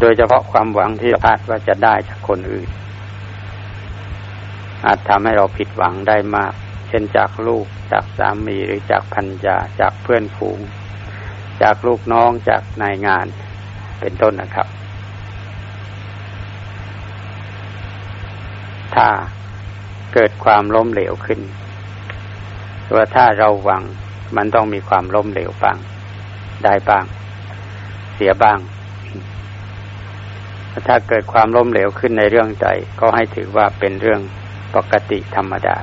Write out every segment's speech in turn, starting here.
โดยเฉพาะความหวังที่คาดว่าจะได้จากคนอื่น อาจทำให้เราผิดหวังได้มาก เช่นจากลูกจากสามีหรือจากพันยาจากเพื่อนฝูง จากลูกน้องจากนายงานเป็นต้นนะครับ ถ้าเกิดความล้มเหลวขึ้นว่าถ้าเราหวังมันต้องมีความล้มเหลวบ้าง ได้บ้าง เสียบ้าง ถ้าเกิดความล้มเหลวขึ้นในเรื่องใจ ก็ให้ถือว่าเป็นเรื่องปกติธรรมดา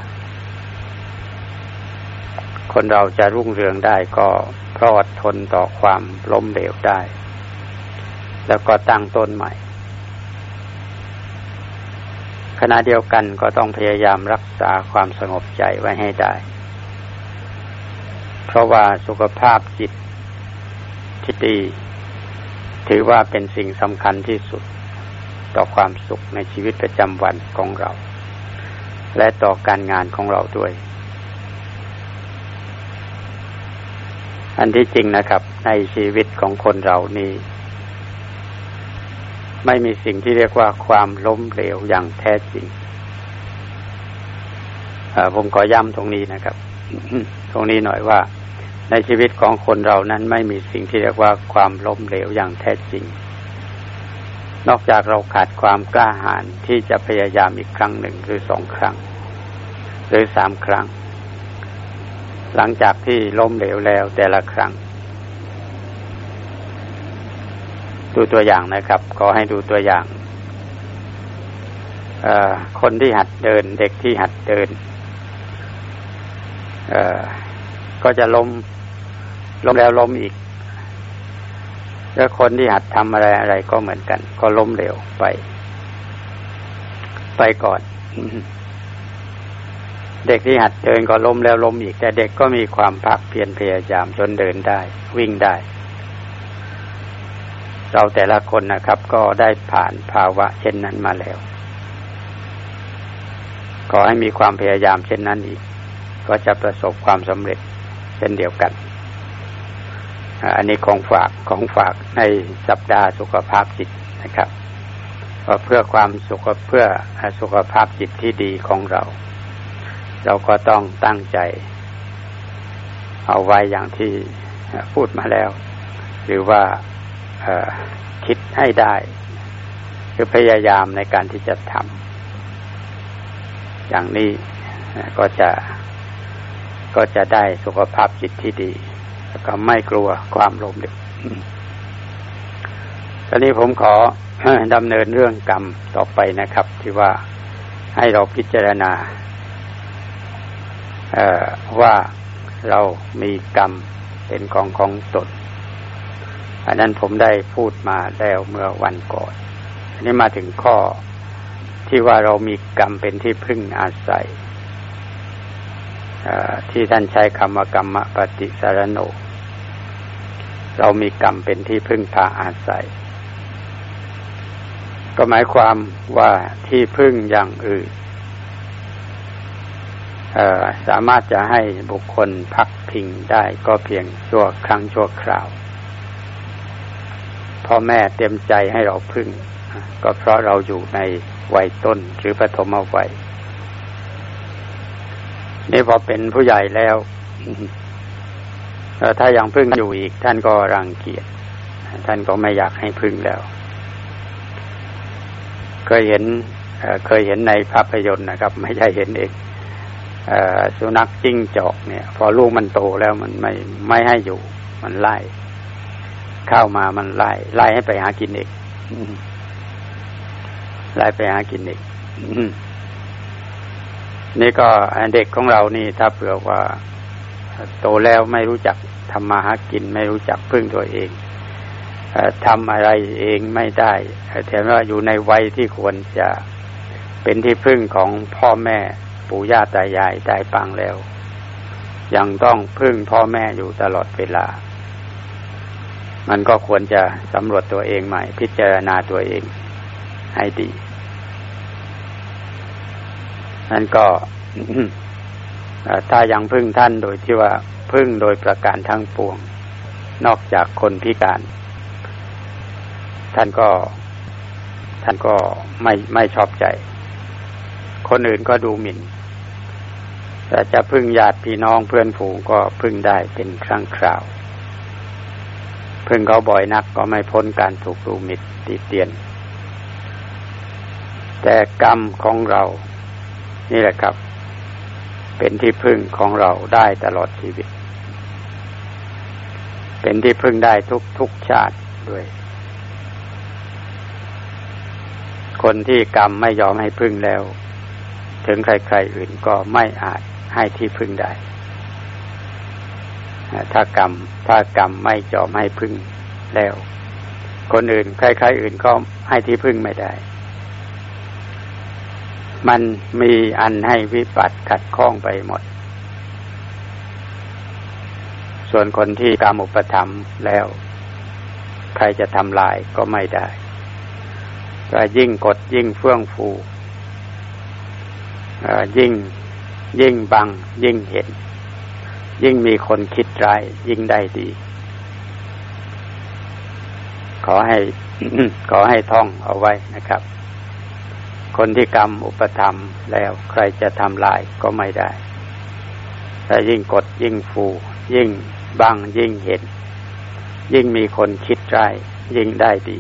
คนเราจะรุ่งเรืองได้ก็เพราะอดทนต่อความล้มเหลวได้ แล้วก็ตั้งต้นใหม่ ขณะเดียวกันก็ต้องพยายามรักษาความสงบใจไว้ให้ได้ เพราะว่าสุขภาพจิตที่ดีถือว่าเป็นสิ่งสำคัญที่สุด ต่อความสุขในชีวิตประจำวันของเรา และต่อการงานของเราด้วย อันที่จริงนะครับ ในชีวิตของคนเรานี่ไม่มีสิ่งที่เรียกว่าความล้มเหลวอย่างแท้จริงผมขอย้ำตรงนี้นะครับ ตรงนี้หน่อยว่าในชีวิตของคนเรานั้นไม่มีสิ่งที่เรียกว่าความล้มเหลวอย่างแท้จริง นอกจากเราขาดความกล้าหาญที่จะพยายามอีกครั้งหนึ่งหรือสองครั้ง หรือสามครั้ง หลังจากที่ล้มเหลวแล้วแต่ละครั้ง ดูตัวอย่างนะครับ ขอให้ดูตัวอย่างคนที่หัดเดิน เด็กที่หัดเดินก็จะล้มล้มแล้วล้มอีก แล้วคนที่หัดทำอะไรอะไรก็เหมือนกัน ก็ล้มเร็วไป ไปก่อน เด็กที่หัดเดินก็ล้มแล้วล้มอีก แต่เด็กก็มีความภาคเพียรพยายามจนเดินได้ วิ่งได้ เราแต่ละคนนะครับ ก็ได้ผ่านภาวะ เช่นนั้นมาแล้ว ขอให้มีความพยายามเช่นนั้นอีก ก็จะประสบความสำเร็จเช่นเดียวกัน อันนี้ของฝากของฝากในสัปดาห์สุขภาพจิตนะครับเพื่อความสุขเพื่อสุขภาพจิตที่ดีของเรา เราก็ต้องตั้งใจ เอาไว้อย่างที่พูดมาแล้ว หรือว่าคิดให้ได้ คือพยายามในการที่จะทำอย่างนี้ก็จะก็จะได้สุขภาพจิตที่ดี แล้วก็ไม่กลัวความลมเด็กตอนนี้ผมขอดำเนินเรื่องกรรมต่อไปนะครับ ที่ว่าให้เราพิจารณาว่าเรามีกรรมเป็นของของตนอันนั้นผมได้พูดมาแล้วเมื่อวันก่อนอันนี้มาถึงข้อที่ว่าเรามีกรรมเป็นที่พึ่งอาศัย ที่ท่านใช้คำว่ากรรมปฏิสารโน เรามีกรรมเป็นที่พึ่งพาอาศัย ก็หมายความว่าที่พึ่งอย่างอื่นสามารถจะให้บุคคลพักพิงได้ก็เพียงชั่วครั้งชั่วคราวพ่อแม่เต็มใจให้เราพึ่ง ก็เพราะเราอยู่ในวัยต้นหรือปฐมวัย นี่พอเป็นผู้ใหญ่แล้วถ้ายังพึ่งอยู่อีก ท่านก็รังเกียจท่านก็ไม่อยากให้พึ่งแล้วเคยเห็นเคยเห็นในภาพยนตร์นะครับ ไม่ใช่เห็นเองสุนัขจิ้งจอกเนี่ย พอลูกมันโตแล้วมันไม่ไม่ให้อยู่ มันไล่ เข้ามามันไล่ไล่ให้ไปหากินเองไล่ไปหากินเอง นี่ก็เด็กของเรานี่ถ้าเผื่อว่า โตแล้วไม่รู้จักทำมาหากินไม่รู้จักพึ่งตัวเองทำอะไรเองไม่ได้แถมว่าอยู่ในวัยที่ควรจะเป็นที่พึ่งของพ่อแม่ปู่ย่าตายายตายปังแล้ว ยังต้องพึ่งพ่อแม่อยู่ตลอดเวลา มันก็ควรจะสำรวจตัวเองใหม่ พิจารณาตัวเองให้ดี นั่นก็ถ้ายังพึ่งท่านโดยที่ว่าพึ่งโดยประการทั้งปวง นอกจากคนพิการ ท่านก็ ท่านก็ไม่ไม่ชอบใจ คนอื่นก็ดูหมิ่นแต่จะพึ่งญาติพี่น้องเพื่อนฝูงก็พึ่งได้เป็นครั้งคราว พึ่งเขาบ่อยนักก็ไม่พ้นการถูกดูหมิ่นติเตียน แต่กรรมของเรา นี่แหละครับ เป็นที่พึ่งของเราได้ตลอดชีวิต เป็นที่พึ่งได้ทุกทุกชาติด้วย คนที่กรรมไม่ยอมให้พึ่งแล้ว ถึงใครๆอื่นก็ไม่อาจให้ที่พึ่งได้ ถ้ากรรมถ้ากรรมไม่ยอมให้พึ่งแล้ว คนอื่น ใครๆอื่นก็ให้ที่พึ่งไม่ได้ มันมีอันให้วิปัสสขัดข้องไปหมด ส่วนคนที่กรรมอุปธรรมแล้ว ใครจะทำลายก็ไม่ได้ก็ยิ่งกดยิ่งเฟื่องฟูยิ่งยิ่งบัง ยิ่งเห็น ยิ่งมีคนคิดร้าย ยิ่งได้ดี ขอให้ขอให้ท่องเอาไว้นะครับ คนที่กรรมอุปธรรมแล้วใครจะทำลายก็ไม่ได้ แต่ยิ่งกดยิ่งฟู ยิ่งบังยิ่งเห็น ยิ่งมีคนคิดร้ายยิ่งได้ดี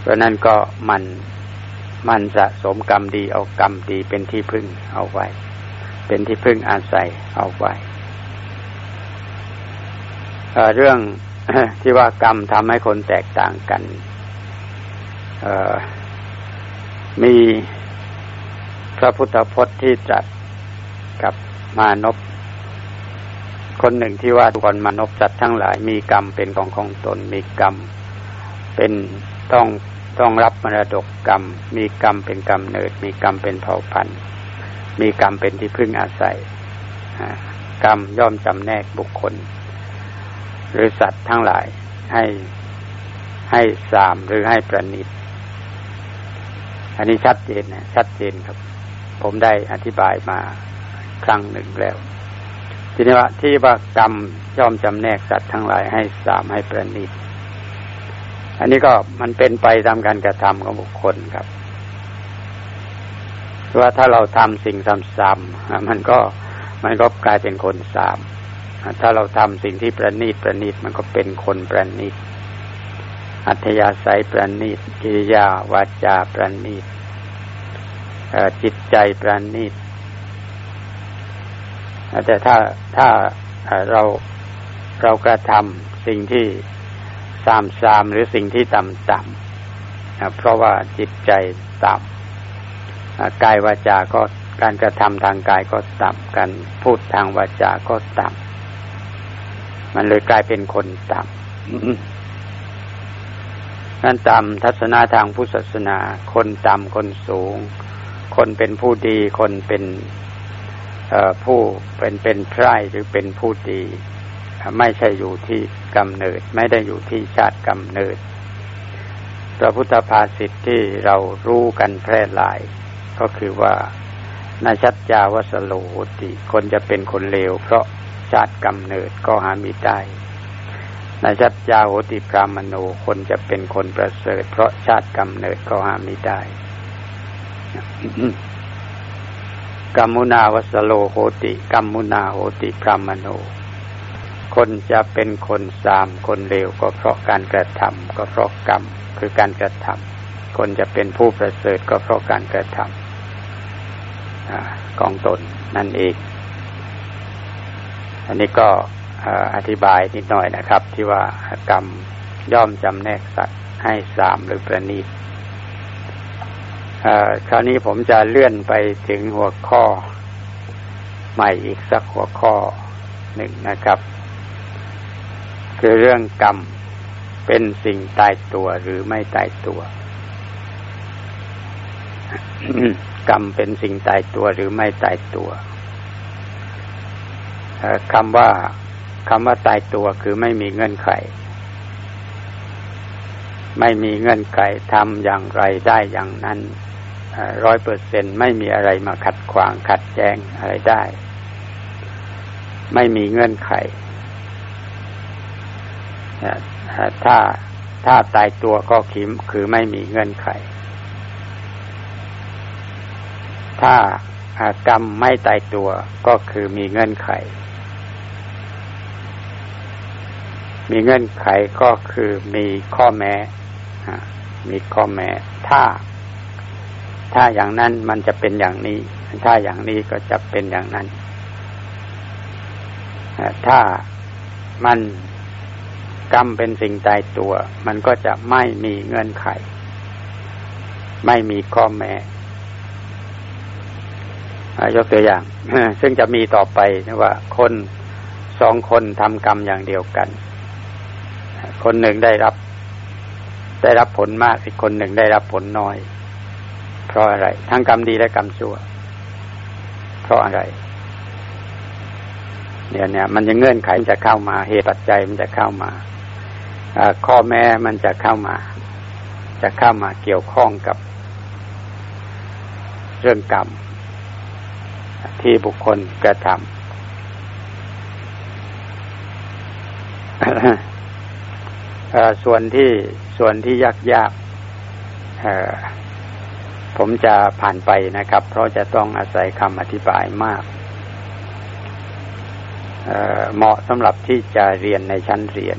เพราะนั้นก็มันมันสะสมกรรมดีเอากรรมดีเป็นที่พึ่งเอาไว้ เป็นที่พึ่งอาศัยเอาไว้เรื่องที่ว่ากรรมทำให้คนแตกต่างกัน มีพระพุทธพจน์ที่จัดกับมานพคนหนึ่งที่ว่าทุกคนมานพจัดทั้งหลายมีกรรมเป็นของของตน มีกรรมเป็นต้องต้องรับมรดกกรรม มีกรรมเป็นกรรมเนิด มีกรรมเป็นเผ่าพันธุ์ มีกรรมเป็นที่พึ่งอาศัยกรรมย่อมจำแนกบุคคล หรือสัตว์ทั้งหลายให้ให้สามหรือให้ประนิต อันนี้ชัดเจนนะชัดเจนครับ ผมได้อธิบายมาครั้งหนึ่งแล้ว ทีนี้ว่าที่ว่ากรรมย่อมจำแนกสัตว์ทั้งหลายให้สามให้ประนิตอันนี้ก็มันเป็นไปตามการกระทำของบุคคลครับว่าถ้าเราทำสิ่งซ้ำๆมันก็มันก็กลายเป็นคนสาม ถ้าเราทำสิ่งที่ประณีตประณีตมันก็เป็นคนประณีต อัธยาศัยประณีตกิริยาวาจาประณีตจิตใจประณีตแต่ถ้าถ้าเราเรากระทำสิ่งที่ซามซามหรือสิ่งที่ต่ำต่ำเพราะว่าจิตใจต่ำกายวาจาก็การกระทำทางกายก็ต่ำการพูดทางวาจาก็ต่ำมันเลยกลายเป็นคนต่ำ นั่นตามทัศนะทางพุทธศาสนา คนต่ำคนสูง คนเป็นผู้ดีคนเป็นผู้เป็นเป็นไพร่หรือเป็นผู้ดี ไม่ใช่อยู่ที่กำเนิด ไม่ได้อยู่ที่ชาติกำเนิด พระพุทธภาษิตที่เรารู้กันแพร่หลาย ก็คือว่านาชัดจาวสโลโหติ คนจะเป็นคนเลวเพราะชาติกำเนิดก็หามีได้ นาชัดจาโหติพรามโนคนจะเป็นคนประเสริฐ เพราะชาติกำเนิดก็ห้ามีได้กัมมุนาวสโลโหติกัมมุนาโหติพรามโน คนจะเป็นคนสามคนเลวก็เพราะการกระทำก็เพราะกรรมคือการกระทำคนจะเป็นผู้ประเสริฐก็เพราะการกระทำกองตนนั่นเอง อันนี้ก็ อธิบายนิดหน่อยนะครับ ที่ว่ากรรมย่อมจำแนกสัตว์ให้สามหรือประณีตคราวนี้ผมจะเลื่อนไปถึงหัวข้อ ใหม่อีกสักหัวข้อหนึ่งนะครับ คือเรื่องกรรมเป็นสิ่งตายตัวหรือไม่ตายตัวกรรมเป็นสิ่งตายตัวหรือไม่ตายตัวคำว่า คำว่าตายตัวคือไม่มีเงื่อนไข ไม่มีเงื่อนไขทำอย่างไรได้อย่างนั้นร้อยเปอร์เซ็นไม่มีอะไรมาขัดขวางขัดแย้งอะไรได้ ไม่มีเงื่อนไข ถ้าถ้าตายตัวก็คิมคือไม่มีเงื่อนไข ถ้ากรรมไม่ตายตัวก็คือมีเงื่อนไข มีเงื่อนไขก็คือมีข้อแม้ มีข้อแม้ ถ้า ถ้าอย่างนั้นมันจะเป็นอย่างนี้ ถ้าอย่างนี้ก็จะเป็นอย่างนั้น ถ้ามันกรรมเป็นสิ่งตายตัว มันก็จะไม่มีเงื่อนไข ไม่มีข้อแม้ยกตัวอย่าง ซึ่งจะมีต่อไปนะว่าคนสองคนทำกรรมอย่างเดียวกัน คนหนึ่งได้รับ ได้รับผลมากอีกคนหนึ่งได้รับผลน้อย เพราะอะไร ทั้งกรรมดีและกรรมชั่ว เพราะอะไรเนี่ยเนี่ยมันจะเงื่อนไขมันจะเข้ามา เหตุปัจจัยมันจะเข้ามาข้อแม้มันจะเข้ามา จะเข้ามาเกี่ยวข้องกับเรื่องกรรม ที่บุคคลกระทำ ส่วนที่ส่วนที่ยากยากผมจะผ่านไปนะครับ เพราะจะต้องอาศัยคำอธิบายมากเหมาะสำหรับที่จะเรียนในชั้นเรียน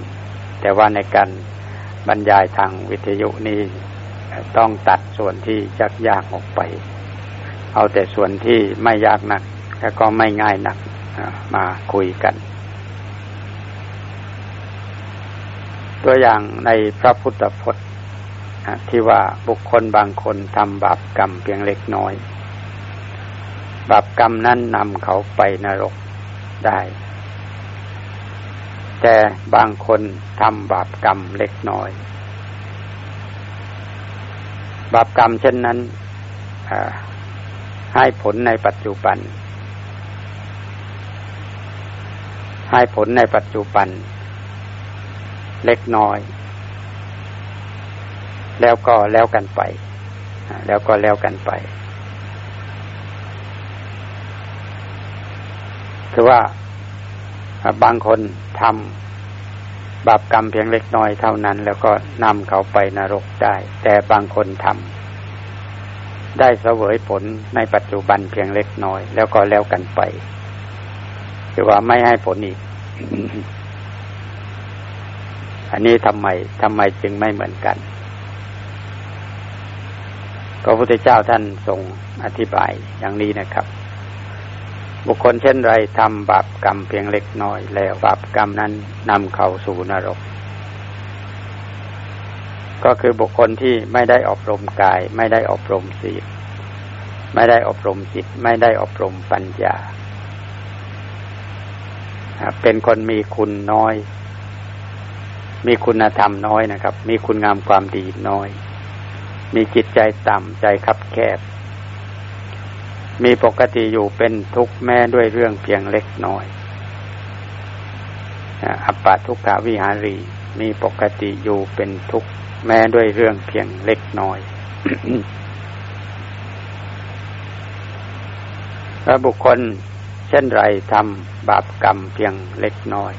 แต่ว่าในการบรรยายทางวิทยุนี้ต้องตัดส่วนที่ยากยากออกไป เอาแต่ส่วนที่ไม่ยากนัก แล้วก็ไม่ง่ายนักมาคุยกัน ตัวอย่างในพระพุทธพจน์ที่ว่าบุคคลบางคนทำบาปกรรมเพียงเล็กน้อย บาปกรรมนั้นนำเขาไปนรกได้ แต่บางคนทำบาปกรรมเล็กน้อย บาปกรรมเช่นนั้นให้ผลในปัจจุบัน ให้ผลในปัจจุบัน เล็กน้อย แล้วก็แล้วกันไป แล้วก็แล้วกันไป คือว่าบางคนทำบาปกรรมเพียงเล็กน้อยเท่านั้น แล้วก็นำเขาไปนรกได้ แต่บางคนทำได้เสวยผลในปัจจุบันเพียงเล็กน้อย แล้วก็แล้วกันไป คือว่าไม่ให้ผลอีก อันนี้ทำไมทำไมจึงไม่เหมือนกันพระพุทธเจ้าท่านทรงอธิบายอย่างนี้นะครับ บุคคลเช่นไรทำบาปกรรมเพียงเล็กน้อยแล้วบาปกรรมนั้นนำเข้าสู่นรก ก็คือบุคคลที่ไม่ได้อบรมกาย ไม่ได้อบรมศีลไม่ได้อบรมจิต ไม่ได้อบรมปัญญา เป็นคนมีคุณน้อย มีคุณธรรมน้อยนะครับ มีคุณงามความดีน้อย มีจิตใจต่ำใจคับแคบ มีปกติอยู่เป็นทุกข์แม้ด้วยเรื่องเพียงเล็กน้อยอัปปาทุกขาวิหารี มีปกติอยู่เป็นทุกข์แม้ด้วยเรื่องเพียงเล็กน้อยและบุคคลเช่นไรทำบาปกรรมเพียงเล็กน้อย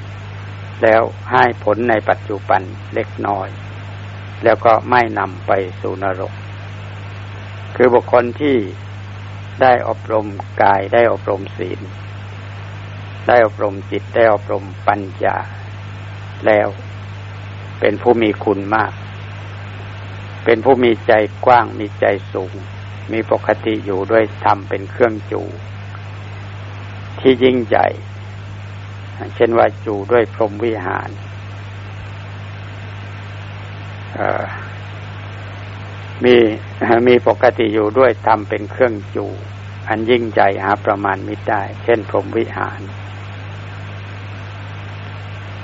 แล้วให้ผลในปัจจุบันเล็กน้อย แล้วก็ไม่นำไปสู่นรก คือบุคคลที่ได้อบรมกายได้อบรมศีล ได้อบรมจิตได้อบรมปัญญา แล้วเป็นผู้มีคุณมาก เป็นผู้มีใจกว้างมีใจสูง มีปกติอยู่ด้วยธรรมเป็นเครื่องจูที่ยิ่งใหญ่ เช่นว่าอยู่ด้วยพรหมวิหารมีมีปกติอยู่ด้วยทำเป็นเครื่องจูอันยิ่งใหญ่หาประมาณมิได้ เช่นพรหมวิหาร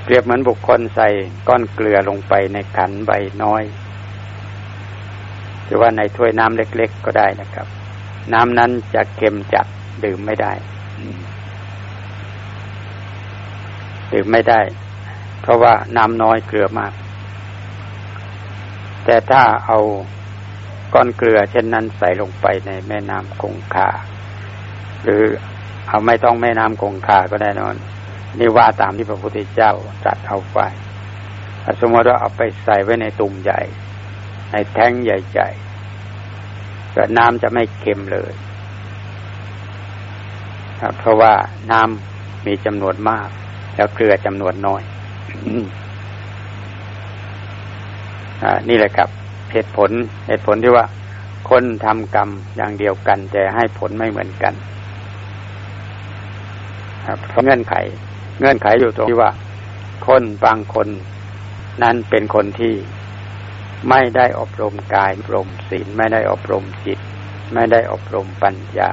เปรียบเหมือนบุคคลใส่ก้อนเกลือลงไปในขันใบน้อย หรือว่าในถ้วยน้ำเล็ก ๆ ก็ได้นะครับ น้ำนั้นจะเค็มจัดดื่มไม่ได้ ดื่มไม่ได้ เพราะว่าน้ำน้อยเกลือมาก แต่ถ้าเอาก้อนเกลือเช่นนั้นใส่ลงไปในแม่น้ำคงคาหรือเอาไม่ต้องแม่น้ำคงคาก็ได้นอน นี่ว่าตามที่พระพุทธเจ้าตรัสเอาไว้สมมติว่าเอาไปใส่ไว้ในตุ่มใหญ่ ในแท้งใหญ่ๆก็น้ำจะไม่เค็มเลยเพราะว่าน้ำมีจำนวนมาก แล้วเกลือจำนวนน้อยอนี่แหละครับเหตุผลเหตุผลที่ว่า คนทำกรรมอย่างเดียวกัน แต่ให้ผลไม่เหมือนกันเพราะเงื่อนไข เงื่อนไขอยู่ตรงที่ว่า คนบางคนนั้นเป็นคนที่ไม่ได้อบรมกายอบรมศีลไม่ได้อบรมจิต ไม่ได้อบรมปัญญา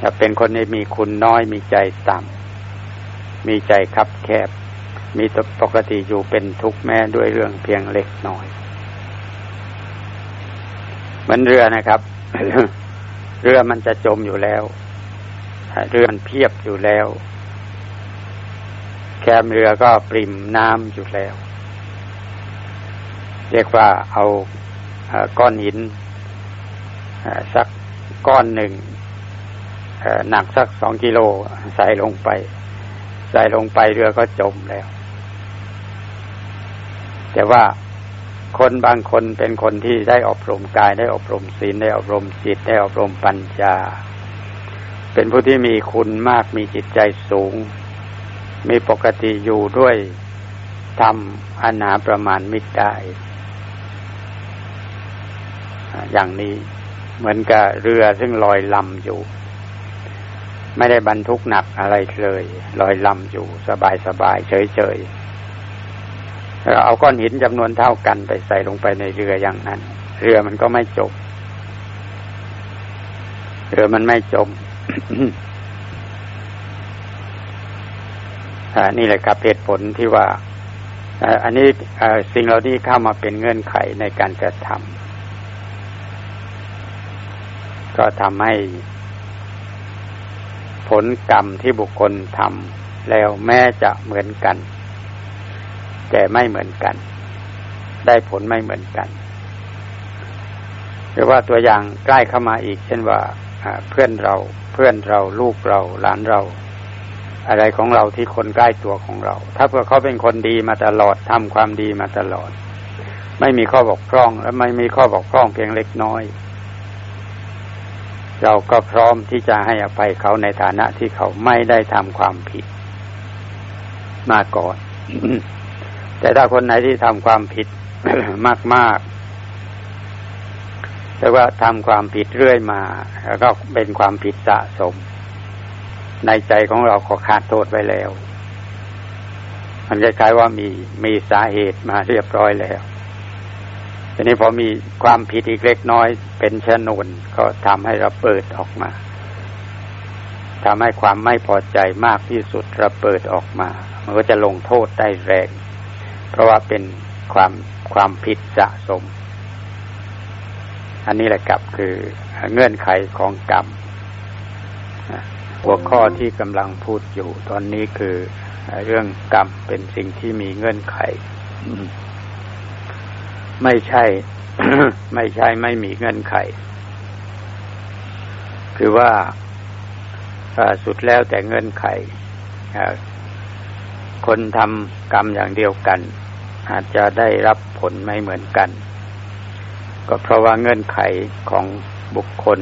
จะเป็นคนที่มีคุณน้อยมีใจต่ำ มีใจคับแคบ มีตปกติอยู่เป็นทุกข์แม้ด้วยเรื่องเพียงเล็กน้อยเหมือนเรือนะครับ เรือมันจะจมอยู่แล้วเรือมันเพียบอยู่แล้ว แคมเรือก็ปริมน้ำอยู่แล้ว เรียกว่าเอาก้อนหินสักก้อนหนึ่งหนักสักสองกิโลใส่ลงไป ใส่ลงไปเรือก็จมแล้ว แต่ว่าคนบางคนเป็นคนที่ได้อบรมกายได้อบรมศีลได้อบรมจิตได้อบรมปัญญา เป็นผู้ที่มีคุณมากมีจิตใจสูง มีปกติอยู่ด้วยทำอนาประมาณมิตรได้ อย่างนี้เหมือนกับเรือซึ่งลอยลำอยู่ ไม่ได้บรรทุกหนักอะไรเลยลอยลำอยู่สบายสบายเฉยเฉยเอาก้อนหินจำนวนเท่ากันไปใส่ลงไปในเรืออย่างนั้น เรือมันก็ไม่จมเรือมันไม่จมนี่แหละครับเหตุผลที่ว่าอันนี้สิ่งเหล่านี้เข้ามาเป็นเงื่อนไขในการกระทำก็ทำให้ ผลกรรมที่บุคคลทำแล้วแม้จะเหมือนกัน แต่ไม่เหมือนกัน ได้ผลไม่เหมือนกัน หรือว่าตัวอย่างใกล้เข้ามาอีก เช่นว่าเพื่อนเราเพื่อนเราลูกเราหลานเรา อะไรของเราที่คนใกล้ตัวของเรา ถ้าเพื่อเขาเป็นคนดีมาตลอดทำความดีมาตลอด ไม่มีข้อบกพร่อง และไม่มีข้อบกพร่องเพียงเล็กน้อย เราก็พร้อมที่จะให้อภัยเขาในฐานะที่เขาไม่ได้ทำความผิดมาก่อน แต่ถ้าคนไหนที่ทำความผิดมากๆแต่ว่าทำความผิดเรื่อยมา แล้วก็เป็นความผิดสะสม ในใจของเราก็ขาดโทษไว้แล้ว มันคล้ายๆว่ามีมีสาเหตุมาเรียบร้อยแล้ว ทีนี้พอมีความผิดอีกเล็กน้อย เป็นชนวนก็ทำให้เราเปิดออกมาทำให้ความไม่พอใจมากที่สุดระเบิดออกมา มันก็จะลงโทษได้แรง เพราะว่าเป็นความความผิดสะสม อันนี้แหละครับคือเงื่อนไขของกรรม หัวข้อที่กำลังพูดอยู่ตอนนี้คือเรื่องกรรมเป็นสิ่งที่มีเงื่อนไข ไม่ใช่ ไม่ใช่ไม่มีเงื่อนไข คือว่าสุดแล้วแต่เงื่อนไข คนทำกรรมอย่างเดียวกัน อาจจะได้รับผลไม่เหมือนกัน ก็เพราะว่าเงื่อนไขของบุคคล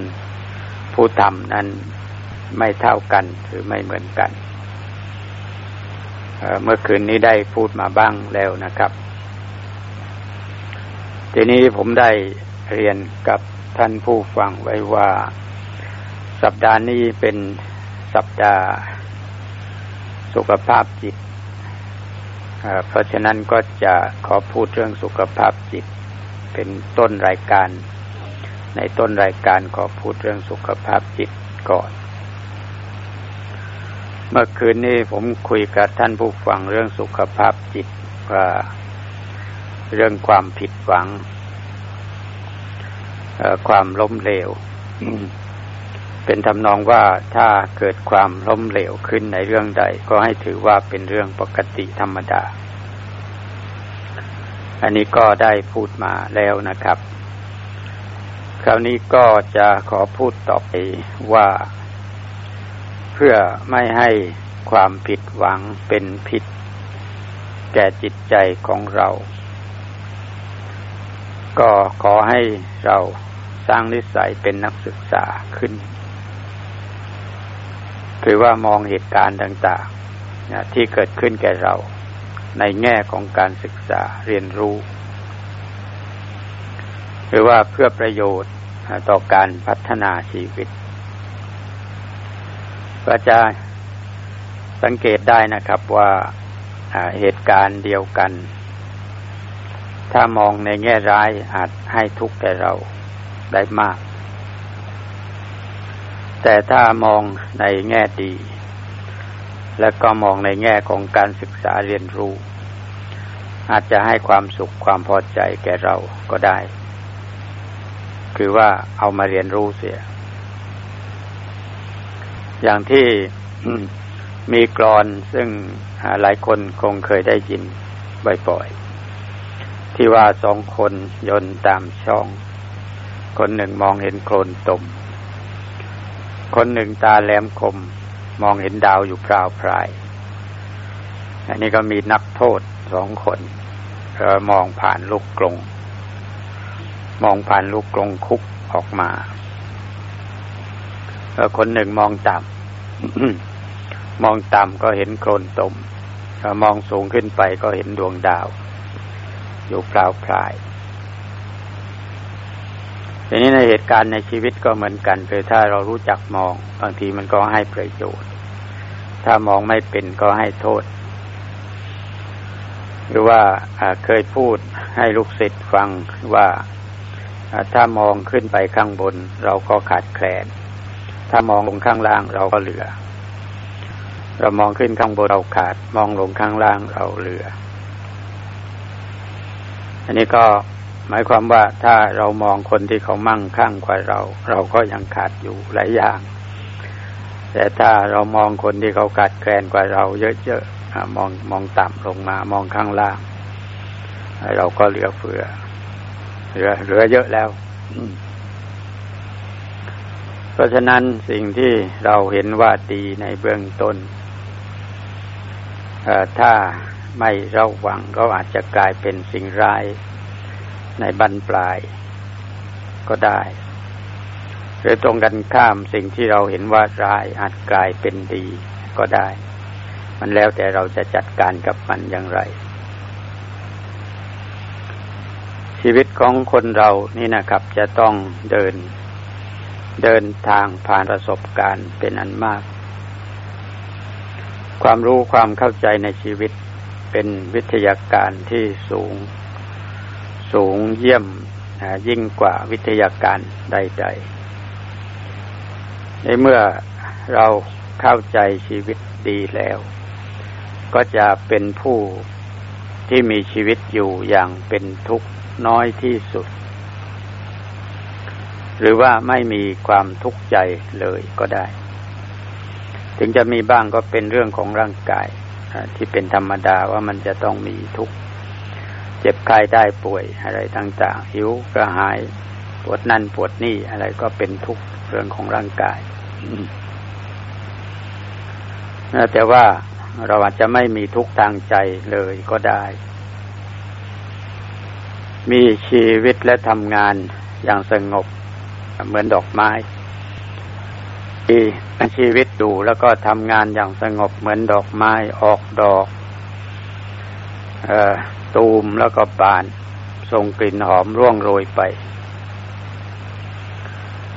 ผู้ทำนั้นไม่เท่ากันหรือไม่เหมือนกัน เมื่อคืนนี้ได้พูดมาบ้างแล้วนะครับ ทีนี้ผมได้เรียนกับท่านผู้ฟังไว้ว่า สัปดาห์นี้เป็นสัปดาห์สุขภาพจิต เพราะฉะนั้นก็จะขอพูดเรื่องสุขภาพจิต เป็นต้นรายการ ในต้นรายการขอพูดเรื่องสุขภาพจิตก่อน เมื่อคืนนี้ผมคุยกับท่านผู้ฟังเรื่องสุขภาพจิตว่า เรื่องความผิดหวังความล้มเหลว เป็นทำนองว่าถ้าเกิดความล้มเหลวขึ้นในเรื่องใด ก็ให้ถือว่าเป็นเรื่องปกติธรรมดา อันนี้ก็ได้พูดมาแล้วนะครับ คราวนี้ก็จะขอพูดต่อไปว่า เพื่อไม่ให้ความผิดหวังเป็นผิดแก่จิตใจของเรา ก็ขอให้เราสร้างนิสัยเป็นนักศึกษาขึ้น คือว่ามองเหตุการณ์ต่างๆที่เกิดขึ้นแก่เราในแง่ของการศึกษาเรียนรู้ หรือว่าเพื่อประโยชน์ต่อการพัฒนาชีวิต ก็จะสังเกตได้นะครับว่าเหตุการณ์เดียวกัน ถ้ามองในแง่ร้ายอาจให้ทุกข์แก่เราได้มาก แต่ถ้ามองในแง่ดี และก็มองในแง่ของการศึกษาเรียนรู้ อาจจะให้ความสุขความพอใจแก่เราก็ได้ คือว่าเอามาเรียนรู้เสีย อย่างที่มีกรอนซึ่งหลายคนคงเคยได้ยินบ่อยๆ ที่ว่าสองคนยนตามช่อง คนหนึ่งมองเห็นโคลนตม คนหนึ่งตาแหลมคม มองเห็นดาวอยู่พราวพราย อันนี้ก็มีนักโทษสองคนมองผ่านลูกกรงมองผ่านลูกกรงคุกออกมาคนหนึ่งมองต่ำมองต่ำก็เห็นโคลนตมมองสูงขึ้นไปก็เห็นดวงดาว อยู่เปล่าพลายทีนี้ในเหตุการณ์ในชีวิตก็เหมือนกันคือถ้าเรารู้จักมองบางทีมันก็ให้ประโยชน์ ถ้ามองไม่เป็นก็ให้โทษ หรือว่าเคยพูดให้ลูกศิษย์ฟังว่าถ้ามองขึ้นไปข้างบน เราก็ขาดแคลน ถ้ามองลงข้างล่างเราก็เหลือ เรามองขึ้นข้างบนเราขาด มองลงข้างล่างเราเหลือ อันนี้ก็หมายความว่าถ้าเรามองคนที่เขามั่งคั่งกว่าเรา เราก็ยังขาดอยู่หลายอย่าง แต่ถ้าเรามองคนที่เขาขาดแคลนกว่าเรา เยอะๆมองมองต่ำลงมามองข้างล่าง เราก็เหลือเฟือเหลือเหลือเยอะแล้ว เพราะฉะนั้นสิ่งที่เราเห็นว่าดีในเบื้องต้นถ้า ไม่ระวังก็อาจจะกลายเป็นสิ่งร้ายในบรรปลายก็ได้ หรือตรงกันข้ามสิ่งที่เราเห็นว่าร้ายอาจกลายเป็นดีก็ได้ มันแล้วแต่เราจะจัดการกับมันอย่างไร ชีวิตของคนเรานี่นะครับจะต้องเดินเดินทางผ่านประสบการณ์เป็นอันมาก ความรู้ความเข้าใจในชีวิต เป็นวิทยาการที่สูงสูงเยี่ยมยิ่งกว่าวิทยาการใดๆในเมื่อเราเข้าใจชีวิตดีแล้ว ก็จะเป็นผู้ที่มีชีวิตอยู่อย่างเป็นทุกข์น้อยที่สุด หรือว่าไม่มีความทุกข์ใจเลยก็ได้ ถึงจะมีบ้างก็เป็นเรื่องของร่างกาย ที่เป็นธรรมดาว่ามันจะต้องมีทุกข์เจ็บไข้ได้ป่วยอะไรต่างๆหิวกระหายปวดนั่นปวดนี่อะไรก็เป็นทุกข์เรื่องของร่างกายแต่ว่าเราอาจจะไม่มีทุกข์ทางใจเลยก็ได้ มีชีวิตและทำงานอย่างสงบเหมือนดอกไม้ ชีวิตดูแล้วก็ทำงานอย่างสงบเหมือนดอกไม้ออกดอกอตูมแล้วก็บานส่งกลิ่นหอมร่วงโรยไป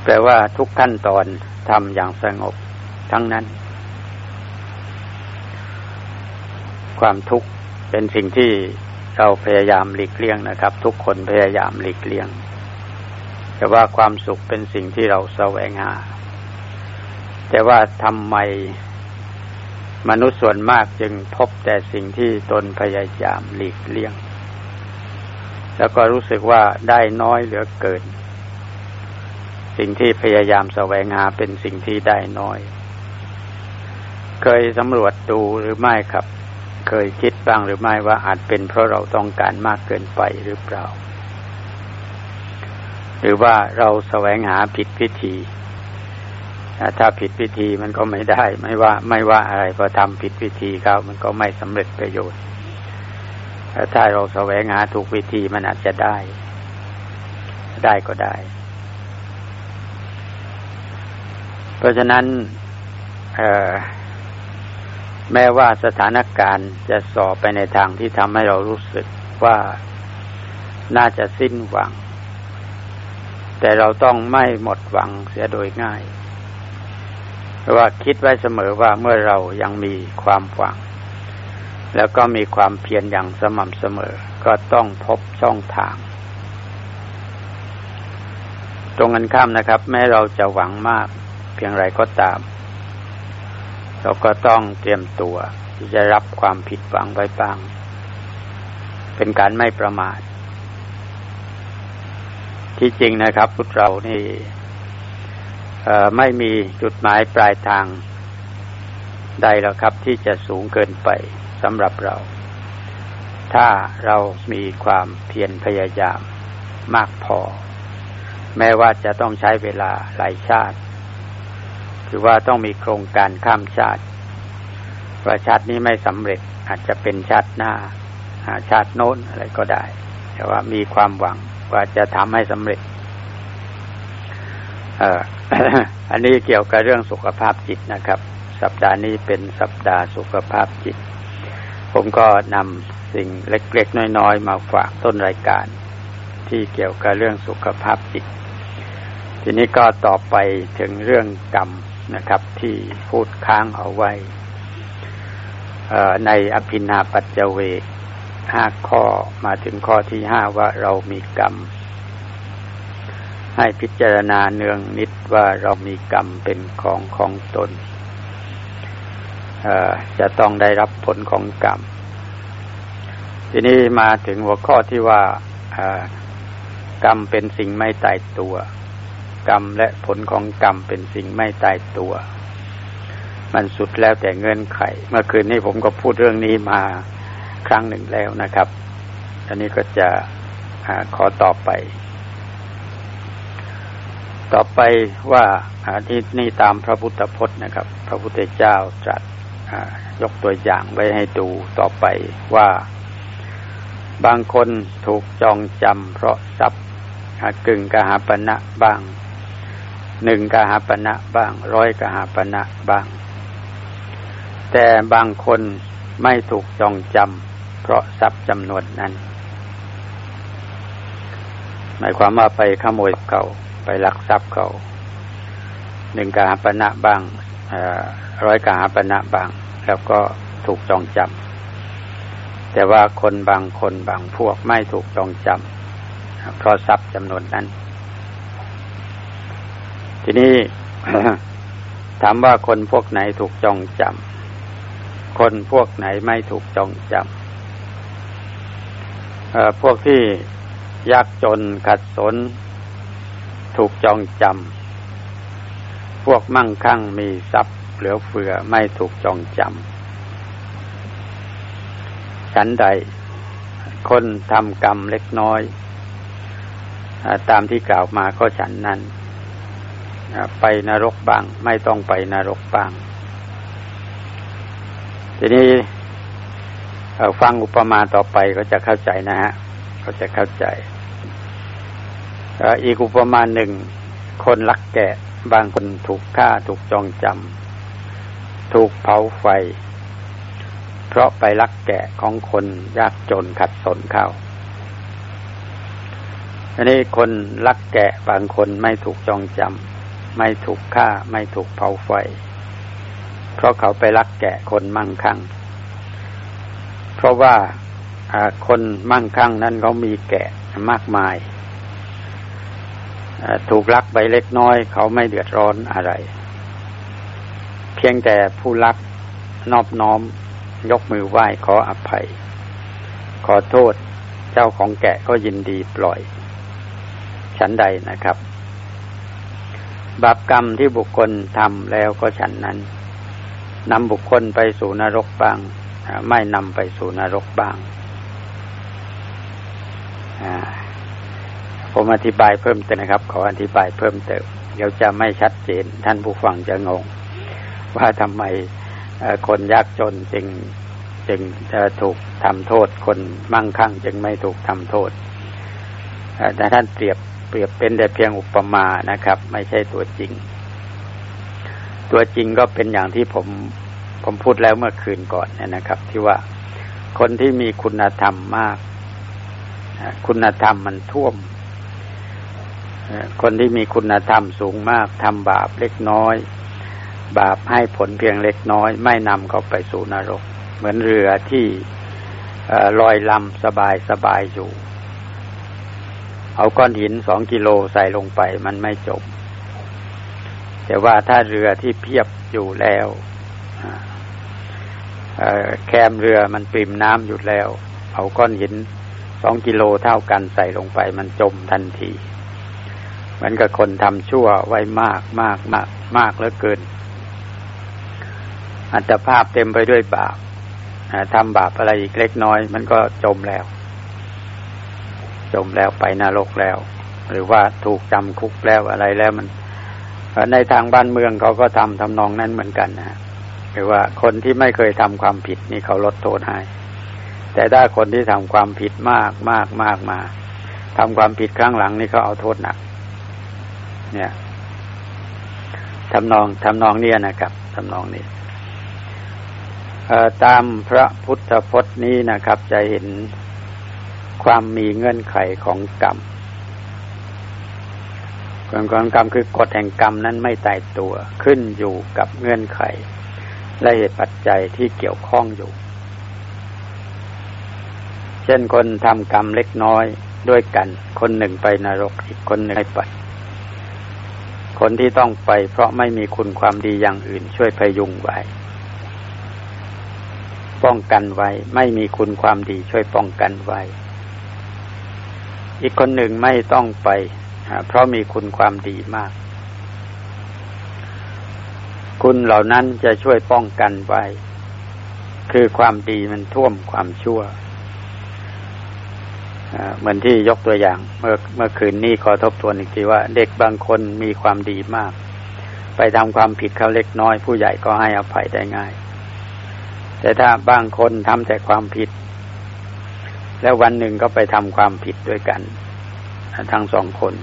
แปลว่าทุกขั้นตอนทำอย่างสงบทั้งนั้น ความทุกข์เป็นสิ่งที่เราพยายามหลีกเลี่ยงนะครับ ทุกคนพยายามหลีกเลี่ยง แต่ว่าความสุขเป็นสิ่งที่เราแสวงหา แต่ว่าทำไมมนุษย์ส่วนมากจึงพบแต่สิ่งที่ตนพยายามหลีกเลี่ยง แล้วก็รู้สึกว่าได้น้อยเหลือเกิน สิ่งที่พยายามแสวงหาเป็นสิ่งที่ได้น้อย เคยสำรวจดูหรือไม่ครับ เคยคิดบ้างหรือไม่ว่าอาจเป็นเพราะเราต้องการมากเกินไปหรือเปล่า หรือว่าเราแสวงหาผิดพิธี ถ้าผิดพิธีมันก็ไม่ได้ ไม่ว่าไม่ว่าอะไรพอทำผิดพิธีเขามันก็ไม่สำเร็จประโยชน์ถ้าเราแสวงหาถูกวิธีมันอาจจะได้ ได้ก็ได้ เพราะฉะนั้นแม้ว่าสถานการณ์จะสอบไปในทางที่ทำให้เรารู้สึกว่าน่าจะสิ้นหวัง แต่เราต้องไม่หมดหวังเสียโดยง่าย เพราะว่าคิดไว้เสมอว่าเมื่อเรายังมีความหวัง แล้วก็มีความเพียรอย่างสม่ำเสมอ ก็ต้องพบช่องทาง ตรงกันข้ามนะครับ แม้เราจะหวังมาก เพียงไรก็ตาม เราก็ต้องเตรียมตัวที่จะรับความผิดหวังไว้บ้าง เป็นการไม่ประมาท ที่จริงนะครับ พุทธเรานี่ ไม่มีจุดหมายปลายทางใดแล้วครับที่จะสูงเกินไปสำหรับเรา ถ้าเรามีความเพียรพยายามมากพอ แม้ว่าจะต้องใช้เวลาหลายชาติ คือว่าต้องมีโครงการข้ามชาติว่าชาตินี้ไม่สำเร็จอาจจะเป็นชาติหน้าชาติโน้นอะไรก็ได้ แต่ว่ามีความหวังว่าจะทำให้สำเร็จ อันนี้เกี่ยวกับเรื่องสุขภาพจิตนะครับ สัปดาห์นี้เป็นสัปดาห์สุขภาพจิต ผมก็นำสิ่งเล็กๆ น้อยๆ มาฝากต้นรายการ ที่เกี่ยวกับเรื่องสุขภาพจิต ทีนี้ก็ต่อไปถึงเรื่องกรรมนะครับ ที่พูดค้างเอาไว้ในอภินาปัจเจเวกห้าข้อมาถึงข้อที่ห้าว่าเรามีกรรม ให้พิจารณาเนืองนิดว่าเรามีกรรมเป็นของของตน จะต้องได้รับผลของกรรม ทีนี้มาถึงหัวข้อที่ว่ากรรมเป็นสิ่งไม่ตายตัว กรรมและผลของกรรมเป็นสิ่งไม่ตายตัว มันสุดแล้วแต่เงื่อนไข เมื่อคืนนี้ผมก็พูดเรื่องนี้มาครั้งหนึ่งแล้วนะครับอันนี้ก็จะขอต่อไป ต่อไปว่าที่นี่ตามพระพุทธพจน์นะครับ พระพุทธเจ้าตรัสยกตัวอย่างไว้ให้ดูต่อไปว่า บางคนถูกจองจำเพราะทรัพย์กึ่งกหาปณะบ้างหนึ่งกหาปณะบ้างร้อยกหาปณะบ้าง แต่บางคนไม่ถูกจองจำเพราะทรัพย์จำนวนนั้น หมายความว่าไปขโมยเขา ไปลักทรัพย์เขาหนึ่งกาหปณะบ้างร้อยกาหปณะบ้าง แล้วก็ถูกจองจำแต่ว่าคนบางคนบางพวกไม่ถูกจองจำเพราะทรัพย์จำนวนนั้น ทีนี้ถามว่าคนพวกไหนถูกจองจำคนพวกไหนไม่ถูกจองจำพวกที่ยากจนขัดสน ถูกจองจำพวกมั่งคั่งมีทรัพย์เหลือเฟือไม่ถูกจองจำฉันใด คนทำกรรมเล็กน้อย ตามที่กล่าวมาก็ฉันนั้น ไปนรกบาง ไม่ต้องไปนรกบาง ทีนี้ฟังอุปมาต่อไปก็จะเข้าใจนะฮะ ก็จะเข้าใจ อีกอุปมาหนึ่ง คนลักแกะ บางคนถูกฆ่าถูกจองจำถูกเผาไฟ เพราะไปลักแกะของคนยากจนขัดสนเข้าอันนี้คนลักแกะบางคนไม่ถูกจองจำไม่ถูกฆ่าไม่ถูกเผาไฟ เพราะเขาไปลักแกะคนมั่งคั่ง เพราะว่าคนมั่งคั่งนั้นเขามีแกะมากมาย ถูกลักไปเล็กน้อย เขาไม่เดือดร้อนอะไร เพียงแต่ผู้ลักนอบน้อม ยกมือไหว้ขออภัย ขอโทษเจ้าของแกะก็ยินดีปล่อย ฉันใดนะครับ บาปกรรมที่บุคคลทำแล้วก็ฉันนั้นนำบุคคลไปสู่นรกบ้าง ไม่นำไปสู่นรกบ้าง ผมอธิบายเพิ่มเติมนะครับ ขออธิบายเพิ่มเติมเดี๋ยวจะไม่ชัดเจน ท่านผู้ฟังจะงง ว่าทำไมคนยากจนจึงจึงจะถูกทำโทษ คนมั่งคั่งจึงไม่ถูกทำโทษแต่ท่านเปรียบเปรียบเป็นแต่เพียงอุปมานะครับ ไม่ใช่ตัวจริง ตัวจริงก็เป็นอย่างที่ผมผมพูดแล้วเมื่อคืนก่อนนะครับ ที่ว่าคนที่มีคุณธรรมมาก คุณธรรมมันท่วม คนที่มีคุณธรรมสูงมากทำบาปเล็กน้อย บาปให้ผลเพียงเล็กน้อย ไม่นำเขาไปสู่นรก เหมือนเรือที่ลอยลำสบายสบายอยู่ เอาก้อนหินสองกิโลใส่ลงไปมันไม่จมแต่ว่าถ้าเรือที่เพียบอยู่แล้วแคมเรือมันปริมน้ำอยู่แล้ว เอาก้อนหินสองกิโลเท่ากันใส่ลงไปมันจมทันที มือนกับคนทำชั่วไว้มากมากมากมากเหลือเกิน อัตภาพเต็มไปด้วยบาปทำบาปอะไรอีกเล็กน้อย มันก็จมแล้ว จมแล้วไปนรกแล้ว หรือว่าถูกจำคุกแล้วอะไรแล้วมันในทางบ้านเมืองเขาก็ทำทำนองนั้นเหมือนกันนะหรือว่าคนที่ไม่เคยทำความผิดนี่เขาลดโทษให้แต่ถ้าคนที่ทำความผิดมากมากมากมาทำความผิดครั้งหลังนี่เขาเอาโทษหนัก เนี่ยทำนองทำนองเนี่ยนะครับทำนองนี้ตามพระพุทธพจน์นี้นะครับ จะเห็นความมีเงื่อนไขของกรรมกฎของกรรมคือกฎแห่งกรรมนั้นไม่ตายตัวขึ้นอยู่กับเงื่อนไข และเหตุปัจจัยที่เกี่ยวข้องอยู่ เช่นคนทำกรรมเล็กน้อยด้วยกัน คนหนึ่งไปนรกอีกคนหนึ่งไม่ไป คนที่ต้องไปเพราะไม่มีคุณความดีอย่างอื่น ช่วยพยุงไว้ ป้องกันไว้ ไม่มีคุณความดีช่วยป้องกันไว้ อีกคนหนึ่งไม่ต้องไป เพราะมีคุณความดีมาก คุณเหล่านั้นจะช่วยป้องกันไว้ คือความดีมันท่วมความชั่ว เหมือนที่ยกตัวอย่าง เมื่อเมื่อคืนนี้ขอทบทวนอีกทีว่า เด็กบางคนมีความดีมาก ไปทำความผิดเขาเล็กน้อย ผู้ใหญ่ก็ให้อภัยได้ง่าย แต่ถ้าบางคนทำแต่ความผิด แล้ววันหนึ่งก็ไปทำความผิดด้วยกัน ทั้งสองคน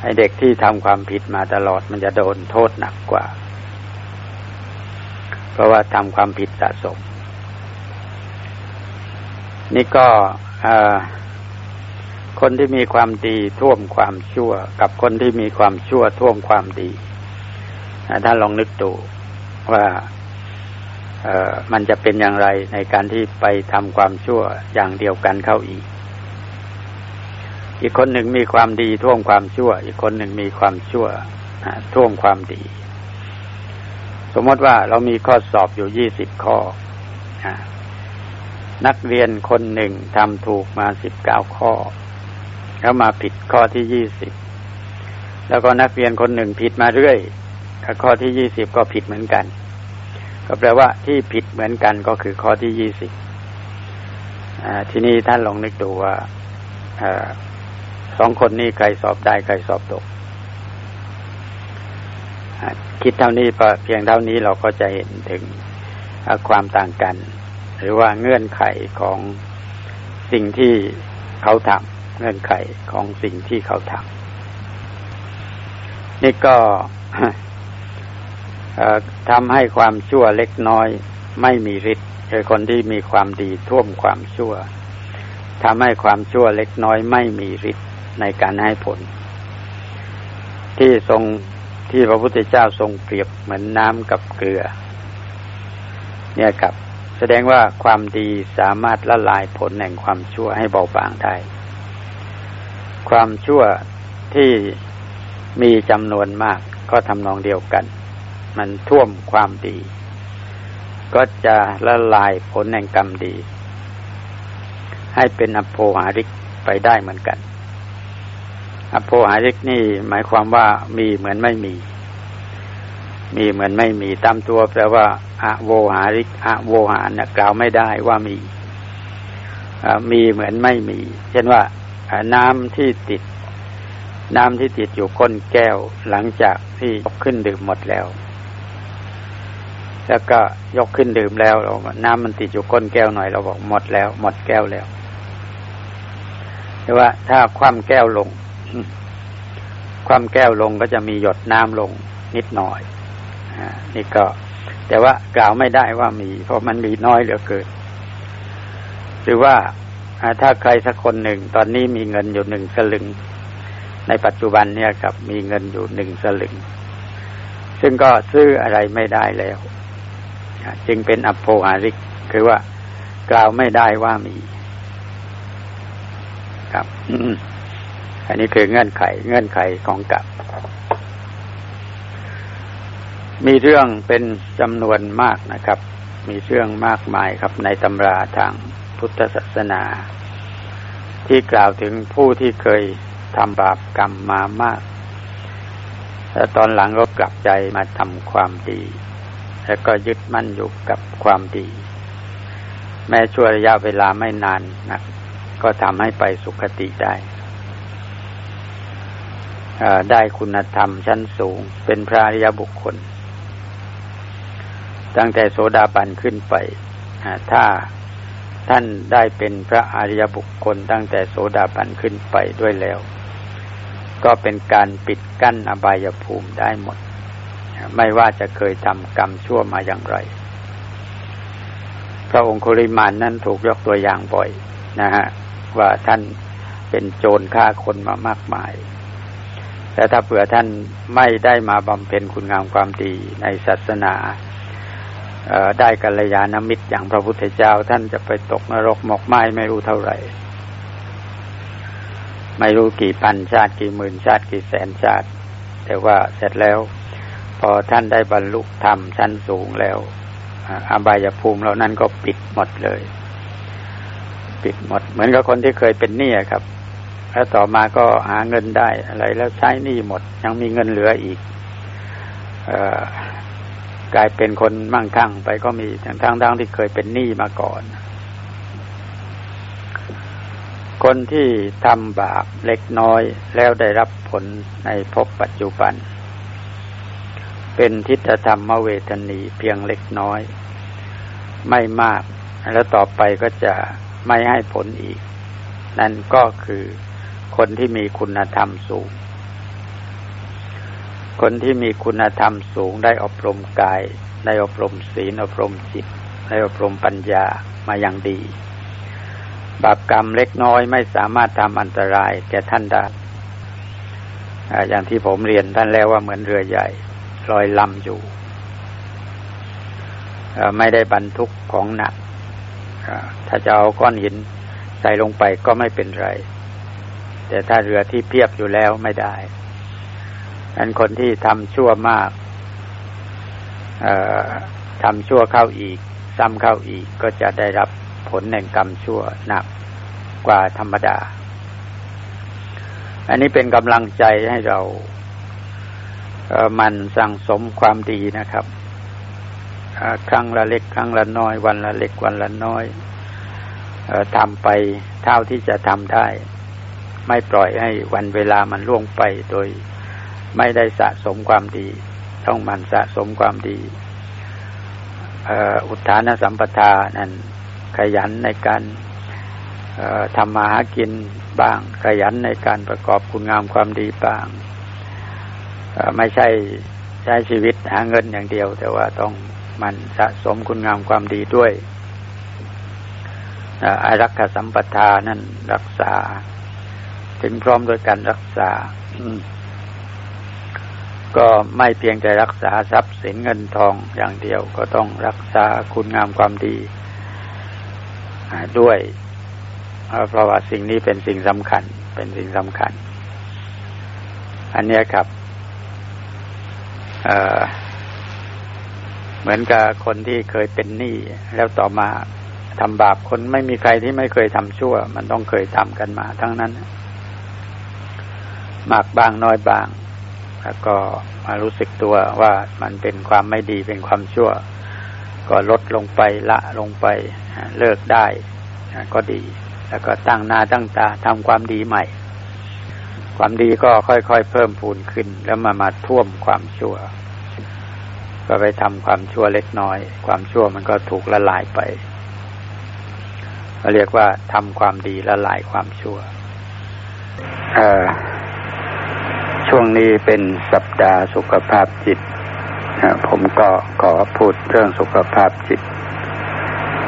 ไอเด็กที่ทำความผิดมาตลอดมันจะโดนโทษหนักกว่า เพราะว่าทำความผิดสะสม นี่ก็ คนที่มีความดีท่วมความชั่ว กับคนที่มีความชั่วท่วมความดีถ้าลองนึกดูว่าเออมันจะเป็นอย่างไรในการที่ไปทำความชั่วอย่างเดียวกันเข้าอีก อีกคนหนึ่งมีความดีท่วมความชั่ว อีกคนหนึ่งมีความชั่วท่วมความดี สมมติว่าเรามีข้อสอบอยู่ยี่สิบข้อ นักเรียนคนหนึ่งทำถูกมาสิบเก้าข้อ แล้วมาผิดข้อที่ยี่สิบแล้วก็นักเรียนคนหนึ่งผิดมาเรื่อยข้อที่ยี่สิบก็ผิดเหมือนกัน ก็แปลว่าที่ผิดเหมือนกันก็คือข้อที่ยี่สิบทีนี้ท่านลองนึกดูว่าอสองคนนี้ใครสอบได้ใครสอบตกคิดเท่านี้เพียงเท่านี้เราก็จะเห็นถึงความต่างกัน หรือว่าเงื่อนไขของสิ่งที่เขาทำ เงื่อนไขของสิ่งที่เขาทำนี่ก็ทำให้ความชั่วเล็กน้อย ไม่มีฤทธิ์คือคนที่มีความดีท่วมความชั่วทำให้ความชั่วเล็กน้อยไม่มีฤทธิ์ในการให้ผล ที่ทรงที่พระพุทธเจ้าทรงเปรียบเหมือนน้ำกับเกลือ เนี่ยกับ แสดงว่าความดีสามารถละลายผลแห่งความชั่วให้เบาบางได้ ความชั่วที่มีจำนวนมากก็ทำนองเดียวกัน มันท่วมความดี ก็จะละลายผลแห่งกรรมดี ให้เป็นอโภหาริกไปได้เหมือนกัน อโภหาริกนี่หมายความว่ามีเหมือนไม่มี มีเหมือนไม่มีตามตัวแปลว่าอะโวหาริกอะโวหารเนี่ยกล่าวไม่ได้ว่ามีมีเหมือนไม่มี เช่นว่า น้ำที่ติด น้ำที่ติดอยู่ก้นแก้วหลังจากที่ยกขึ้นดื่มหมดแล้ว แล้วก็ยกขึ้นดื่มแล้วเราน้ำมันติดอยู่ก้นแก้วหน่อยเราบอกหมดแล้ว หมดแก้วแล้วหรือว่าถ้าคว่ำแก้วลง คว่ำแก้วลงก็จะมีหยดน้ำลงนิดหน่อยอนี่ก็ แต่ว่ากล่าวไม่ได้ว่ามี เพราะมันมีน้อยเหลือเกิน หรือว่า ถ้าใครสักคนหนึ่ง ตอนนี้มีเงินอยู่หนึ่งสลึง ในปัจจุบันเนี่ยครับมีเงินอยู่หนึ่งสลึง ซึ่งก็ซื้ออะไรไม่ได้แล้วจึงเป็นอโภหาริก คือว่ากล่าวไม่ได้ว่ามีครับอันนี้คือเงื่อนไข เงื่อนไขของกับ มีเรื่องเป็นจำนวนมากนะครับ มีเรื่องมากมายครับในตำราทาง พุทธศาสนา ที่กล่าวถึงผู้ที่เคยทำบาปกรรมมามาก แล้วตอนหลังก็กลับใจมาทำความดี แล้วก็ยึดมั่นอยู่กับความดี แม้ช่วระยะเวลาไม่นานนะก็ทำให้ไปสุคติได้ได้คุณธรรมชั้นสูง เป็นพระอริยบุคคล ตั้งแต่โสดาบันขึ้นไป ถ้า ท่านได้เป็นพระอริยบุคคลตั้งแต่โสดาบันขึ้นไปด้วยแล้ว ก็เป็นการปิดกั้นอบายภูมิได้หมด ไม่ว่าจะเคยทำกรรมชั่วมาอย่างไร พระองคุริมานนั้นถูกยกตัวอย่างบ่อยนะฮะว่าท่านเป็นโจรฆ่าคนมามากมาย แต่ถ้าเผื่อท่านไม่ได้มาบำเพ็ญคุณงามความดีในศาสนา ได้กัลยาณมิตรอย่างพระพุทธเจ้าท่านจะไปตกนรกหมกไหมไม่รู้เท่าไหร่ ไม่รู้กี่พันชาติกี่หมื่นชาติกี่แสนชาติ แต่ว่าเสร็จแล้ว พอท่านได้บรรลุธรรมชั้นสูงแล้วอบายภูมิเหล่านั้นก็ปิดหมดเลย ปิดหมด เหมือนกับคนที่เคยเป็นหนี้ครับแล้วต่อมาก็หาเงินได้อะไรแล้วใช้หนี้หมด ยังมีเงินเหลืออีกอ กลายเป็นคนมั่งคั่งไปก็มีทั้งทั้งทั้งที่เคยเป็นหนี้มาก่อน คนที่ทำบาปเล็กน้อยแล้วได้รับผลในภพปัจจุบัน เป็นทิฏฐธรรมเวทนีเพียงเล็กน้อย ไม่มากแล้วต่อไปก็จะไม่ให้ผลอีก นั่นก็คือคนที่มีคุณธรรมสูง คนที่มีคุณธรรมสูงได้อบรมกาย ได้อบรมศีลอบรมจิต ได้อบรมปัญญามาอย่างดี บาปกรรมเล็กน้อยไม่สามารถทำอันตรายแก่ท่านได้อย่างที่ผมเรียนท่านแล้วว่าเหมือนเรือใหญ่ลอยลำอยู่ ไม่ได้บรรทุกของหนัก ถ้าจะเอาก้อนหินใส่ลงไปก็ไม่เป็นไร แต่ถ้าเรือที่เพียบอยู่แล้วไม่ได้ นั้นคนที่ทำชั่วมากทำชั่วเข้าอีก ซ้ำเข้าอีกก็จะได้รับผลแห่งกรรมชั่วหนักกว่าธรรมดา อันนี้เป็นกำลังใจให้เราเมันสั่งสมความดีนะครับครั้งละเล็กครั้งละน้อย วันละเล็กวันละน้อยทำไปเท่าที่จะทำได้ ไม่ปล่อยให้วันเวลามันล่วงไปโดย ไม่ได้สะสมความดี ต้องมันสะสมความดีอุทานสัมปทานั้นขยันในการทำมาหากินบ้าง ขยันในการประกอบคุณงามความดีบ้าง ไม่ใช่ใช้ชีวิตหาเงินอย่างเดียว แต่ว่าต้องมันสะสมคุณงามความดีด้วยอารักษาสัมปทานั้นรักษา ถึงพร้อมโดยการรักษา ก็ไม่เพียงแต่รักษาทรัพย์สินเงินทองอย่างเดียวก็ต้องรักษาคุณงามความดีด้วย เพราะว่าสิ่งนี้เป็นสิ่งสำคัญ เป็นสิ่งสำคัญ อันนี้ครับเเหมือนกับคนที่เคยเป็นหนี้แล้วต่อมาทำบาปคนไม่มีใครที่ไม่เคยทำชั่ว มันต้องเคยทำกันมาทั้งนั้น มากบางน้อยบาง แล้วก็มารู้สึกตัวว่ามันเป็นความไม่ดีเป็นความชั่ว ก็ลดลงไปละลงไปเลิกได้ก็ดี แล้วก็ตั้งหน้าตั้งตาทำความดีใหม่ ความดีก็ค่อยๆเพิ่มพูนขึ้น แล้วมามาท่วมความชั่ว ก็ไปทำความชั่วเล็กน้อย ความชั่วมันก็ถูกละลายไปเราเรียกว่าทำความดีละลายความชั่ว ช่วงนี้เป็นสัปดาห์สุขภาพจิตผมก็ขอพูดเรื่องสุขภาพจิต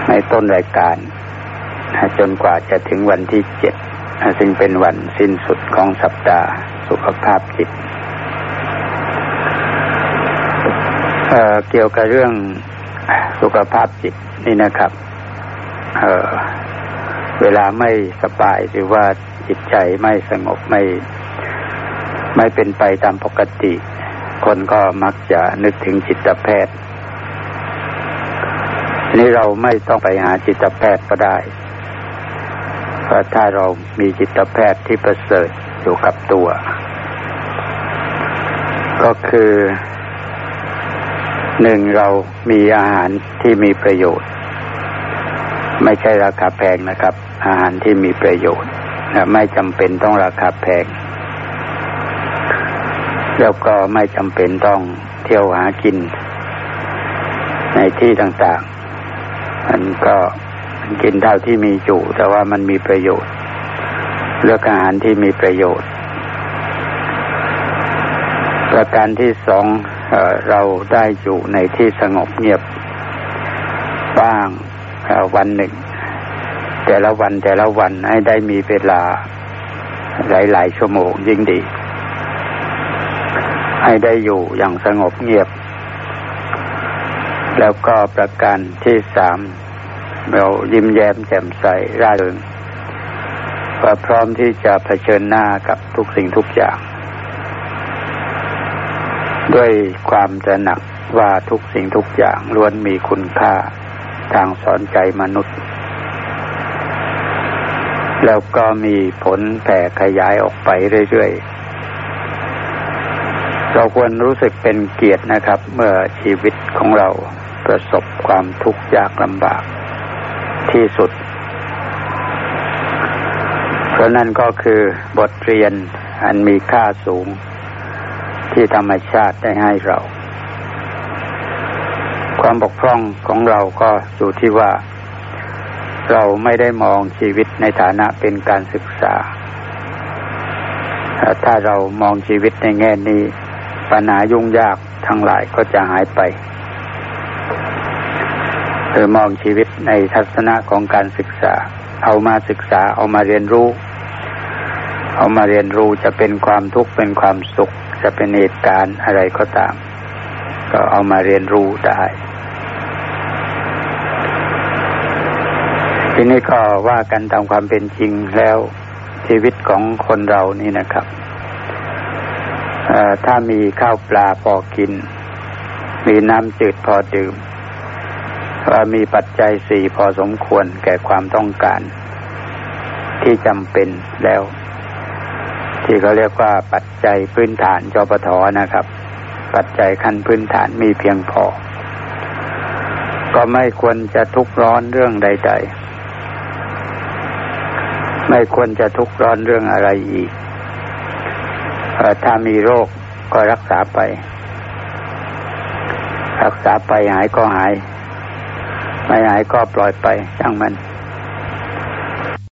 ในต้นรายการจนกว่าจะถึงวันที่เจ็ดซึ่งเป็นวันสิ้นสุดของสัปดาห์สุขภาพจิตเเกี่ยวกับเรื่องสุขภาพจิตนี่นะครับ เเวลาไม่สบายหรือว่าจิตใจไม่สงบไม่ ไม่เป็นไปตามปกติ คนก็มักจะนึกถึงจิตแพทย์ นี่เราไม่ต้องไปหาจิตแพทย์ก็ได้เพราะถ้าเรามีจิตแพทย์ที่ประเสริฐอยู่กับตัว ก็คือหนึ่งเรามีอาหารที่มีประโยชน์ ไม่ใช่ราคาแพงนะครับ อาหารที่มีประโยชน์ไม่จำเป็นต้องราคาแพง แล้วก็ไม่จำเป็นต้องเที่ยวหากิน ในที่ต่างๆ มันก็กินเท่าที่มีอยู่ แต่ว่ามันมีประโยชน์ เลือกอาหารที่มีประโยชน์ ประการที่สองเอเราได้อยู่ในที่สงบเงียบบ้างวันหนึ่ง แต่ละวันแต่ละวันให้ได้มีเวลาหลาย ๆ ชั่วโมงยิ่งดี ให้ได้อยู่อย่างสงบเงียบ แล้วก็ประการที่สามเรายิ้มแย้มแจ่มใสร่าเริงว่าพร้อมที่จะเผชิญหน้ากับทุกสิ่งทุกอย่าง ด้วยความจะหนักว่าทุกสิ่งทุกอย่างล้วนมีคุณค่าทางสอนใจมนุษย์ แล้วก็มีผลแผ่ขยายออกไปเรื่อยๆ เราควรรู้สึกเป็นเกียรตินะครับ เมื่อชีวิตของเราประสบความทุกข์ยากลำบากที่สุด เพราะนั่นก็คือบทเรียนอันมีค่าสูงที่ธรรมชาติได้ให้เรา ความบกพร่องของเราก็อยู่ที่ว่า เราไม่ได้มองชีวิตในฐานะเป็นการศึกษา ถ้าเรามองชีวิตในแง่นี้ ปัญหายุ่งยากทั้งหลายก็จะหายไปเธอมองชีวิตในทัศนะของการศึกษา เอามาศึกษาเอามาเรียนรู้ เอามาเรียนรู้จะเป็นความทุกข์เป็นความสุข จะเป็นเหตุการณ์อะไรก็ตาม ก็เอามาเรียนรู้ได้ทีนี้ก็ว่ากันตามความเป็นจริงแล้วชีวิตของคนเรานี่นะครับ ถ้ามีข้าวปลาพอกิน มีน้ำจืดพอดื่มว่ามีปัจจัยสี่พอสมควรแก่ความต้องการ ที่จำเป็นแล้ว ที่เขาเรียกว่าปัจจัยพื้นฐานจปทนะครับ ปัจจัยขั้นพื้นฐานมีเพียงพอ ก็ไม่ควรจะทุกข์ร้อนเรื่องใด ๆ ไม่ควรจะทุกข์ร้อนเรื่องอะไรอีก ถ้ามีโรคก็รักษาไป รักษาไปหายก็หาย ไม่หายก็ปล่อยไปช่างมัน